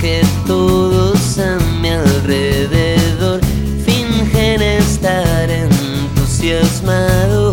que todos a mi alrededor fingen estar entusiasmados.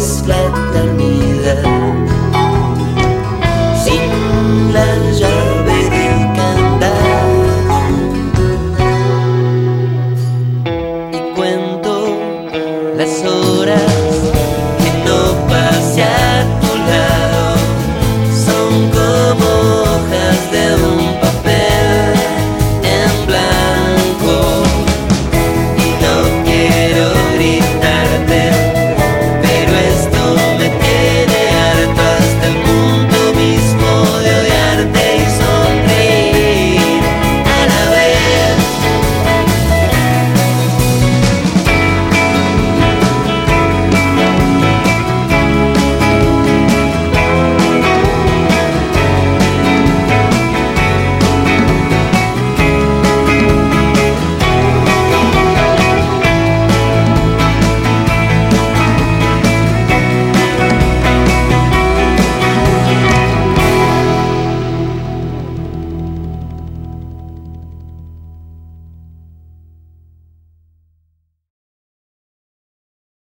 cascada unida, sin la llave del candado. Y cuento las horas.